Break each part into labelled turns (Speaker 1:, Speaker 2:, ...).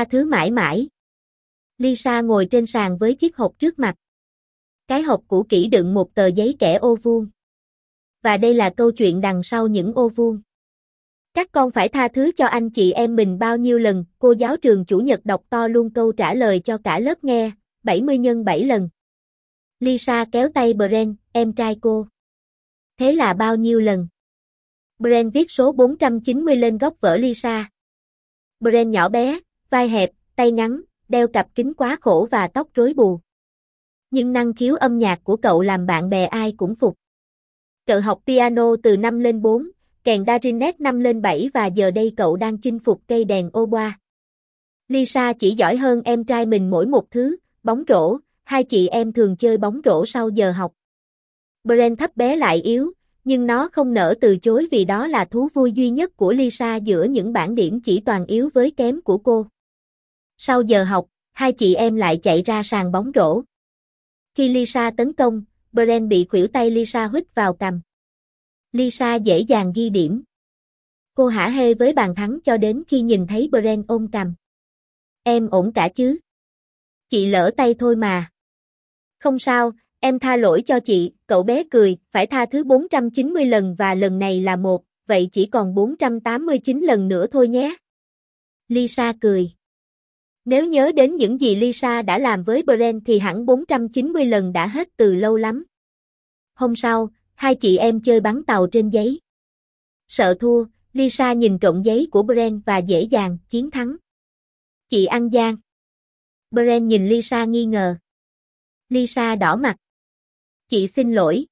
Speaker 1: Tha thứ mãi mãi. Lisa ngồi trên sàn với chiếc hộp trước mặt. Cái hộp cũ kỹ đựng một tờ giấy kẻ ô vuông. Và đây là câu chuyện đằng sau những ô vuông. Các con phải tha thứ cho anh chị em mình bao nhiêu lần, cô giáo trường chủ nhật đọc to luôn câu trả lời cho cả lớp nghe, 70 nhân 7 lần. Lisa kéo tay Brent, em trai cô. Thế là bao nhiêu lần? Brent viết số 490 lên góc vở Lisa. Brent nhỏ bé, vai hẹp, tay ngắn, đeo cặp kính quá khổ và tóc rối bù. Nhưng năng khiếu âm nhạc của cậu làm bạn bè ai cũng phục. Cậu học piano từ năm lên 4, kèn Darinet năm lên 7 và giờ đây cậu đang chinh phục cây đèn ô boa. Lisa chỉ giỏi hơn em trai mình mỗi một thứ, bóng rổ, hai chị em thường chơi bóng rổ sau giờ học. Brent thấp bé lại yếu, nhưng nó không nỡ từ chối vì đó là thú vui duy nhất của Lisa giữa những bản điểm chỉ toàn yếu với kém của cô. Sau giờ học, hai chị em lại chạy ra sàn bóng rổ. Khi Lisa tấn công, Bren bị khuỷu tay Lisa hít vào cầm. Lisa dễ dàng ghi điểm. Cô hả hê với bàn thắng cho đến khi nhìn thấy Bren ôm cầm. Em ổn cả chứ? Chị lỡ tay thôi mà. Không sao, em tha lỗi cho chị, cậu bé cười, phải tha thứ 490 lần và lần này là một, vậy chỉ còn 489 lần nữa thôi nhé. Lisa cười. Nếu nhớ đến những gì Lisa đã làm với Brent thì hẳn 490 lần đã hết từ lâu lắm. Hôm sau, hai chị em chơi bắn tàu trên giấy. Sợ thua, Lisa nhìn trộn giấy của Brent và dễ dàng chiến thắng. Chị ăn gian. Brent nhìn Lisa nghi ngờ. Lisa đỏ mặt. Chị xin lỗi.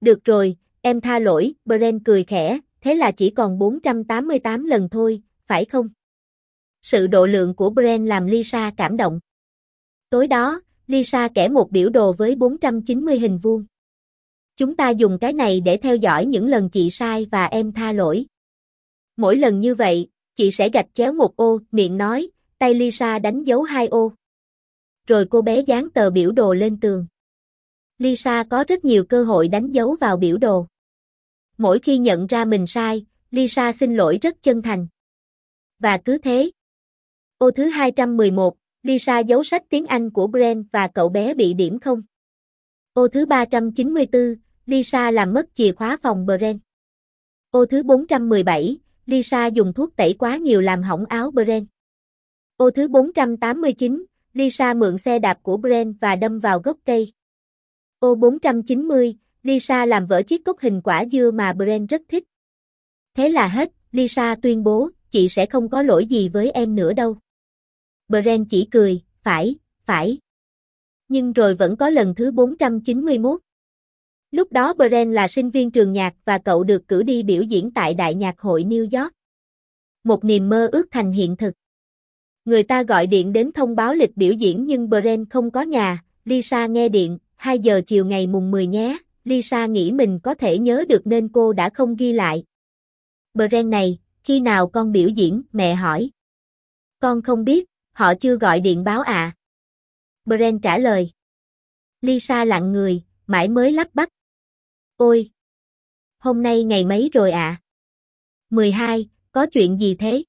Speaker 1: Được rồi, em tha lỗi, Brent cười khẽ, thế là chỉ còn 488 lần thôi, phải không? Sự độ lượng của Brent làm Lisa cảm động. Tối đó, Lisa kẻ một biểu đồ với 490 hình vuông. Chúng ta dùng cái này để theo dõi những lần chị sai và em tha lỗi. Mỗi lần như vậy, chị sẽ gạch chéo một ô, miệng nói, tay Lisa đánh dấu hai ô. Rồi cô bé dán tờ biểu đồ lên tường. Lisa có rất nhiều cơ hội đánh dấu vào biểu đồ. Mỗi khi nhận ra mình sai, Lisa xin lỗi rất chân thành. Và cứ thế. Ô thứ 211, Lisa giấu sách tiếng Anh của Brent và cậu bé bị điểm không. Ô thứ 394, Lisa làm mất chìa khóa phòng Brent. Ô thứ 417, Lisa dùng thuốc tẩy quá nhiều làm hỏng áo Brent. Ô thứ 489, Lisa mượn xe đạp của Brent và đâm vào gốc cây. Ô 490, Lisa làm vỡ chiếc cốc hình quả dưa mà Brent rất thích. Thế là hết, Lisa tuyên bố, chị sẽ không có lỗi gì với em nữa đâu. Bren chỉ cười, phải, phải. Nhưng rồi vẫn có lần thứ 491. Lúc đó Bren là sinh viên trường nhạc và cậu được cử đi biểu diễn tại Đại nhạc hội New York. Một niềm mơ ước thành hiện thực. Người ta gọi điện đến thông báo lịch biểu diễn nhưng Bren không có nhà, Lisa nghe điện, 2 giờ chiều ngày mùng 10 nhé, Lisa nghĩ mình có thể nhớ được nên cô đã không ghi lại. Bren này, khi nào con biểu diễn, mẹ hỏi. Con không biết, họ chưa gọi điện báo ạ. À. Brent trả lời. Lisa lặng người, mãi mới lắp bắp. Ôi! Hôm nay ngày mấy rồi ạ? À? 12, có chuyện gì thế?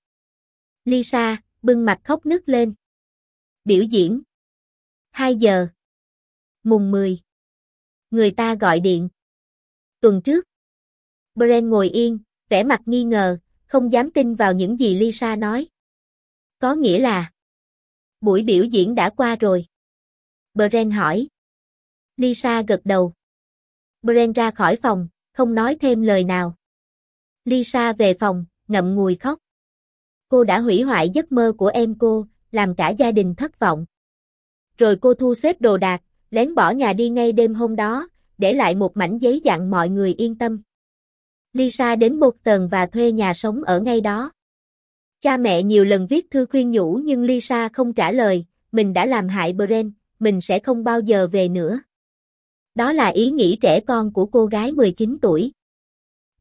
Speaker 1: Lisa, bưng mặt khóc nức lên. Biểu diễn. 2 giờ. Mùng 10. Người ta gọi điện. Tuần trước. Brent ngồi yên, vẻ mặt nghi ngờ, không dám tin vào những gì Lisa nói. Có nghĩa là buổi biểu diễn đã qua rồi. Bren hỏi. Lisa gật đầu. Bren ra khỏi phòng, không nói thêm lời nào. Lisa về phòng, ngậm ngùi khóc. Cô đã hủy hoại giấc mơ của em cô, làm cả gia đình thất vọng. Rồi cô thu xếp đồ đạc, lén bỏ nhà đi ngay đêm hôm đó, để lại một mảnh giấy dặn mọi người yên tâm. Lisa đến một tầng và thuê nhà sống ở ngay đó. Cha mẹ nhiều lần viết thư khuyên nhủ nhưng Lisa không trả lời, mình đã làm hại Brent, mình sẽ không bao giờ về nữa. Đó là ý nghĩ trẻ con của cô gái 19 tuổi.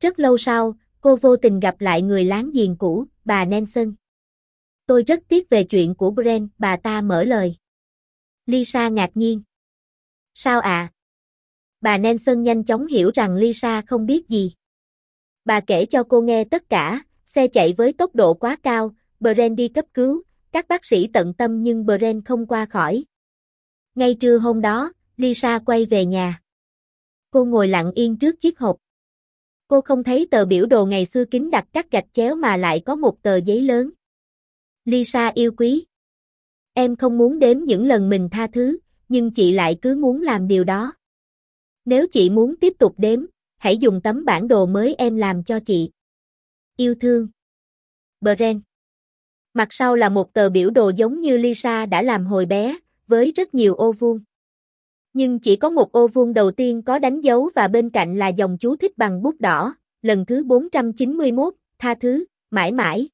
Speaker 1: Rất lâu sau, cô vô tình gặp lại người láng giềng cũ, bà Nelson. Tôi rất tiếc về chuyện của Brent, bà ta mở lời. Lisa ngạc nhiên. Sao ạ? À? Bà Nelson nhanh chóng hiểu rằng Lisa không biết gì. Bà kể cho cô nghe tất cả, xe chạy với tốc độ quá cao, Brand đi cấp cứu, các bác sĩ tận tâm nhưng Brand không qua khỏi. Ngay trưa hôm đó, Lisa quay về nhà. Cô ngồi lặng yên trước chiếc hộp. Cô không thấy tờ biểu đồ ngày xưa kín đặt các gạch chéo mà lại có một tờ giấy lớn. Lisa yêu quý. Em không muốn đếm những lần mình tha thứ, nhưng chị lại cứ muốn làm điều đó. Nếu chị muốn tiếp tục đếm, hãy dùng tấm bản đồ mới em làm cho chị. Yêu thương. Brand. Mặt sau là một tờ biểu đồ giống như Lisa đã làm hồi bé, với rất nhiều ô vuông. Nhưng chỉ có một ô vuông đầu tiên có đánh dấu và bên cạnh là dòng chú thích bằng bút đỏ, lần thứ 491, tha thứ, mãi mãi.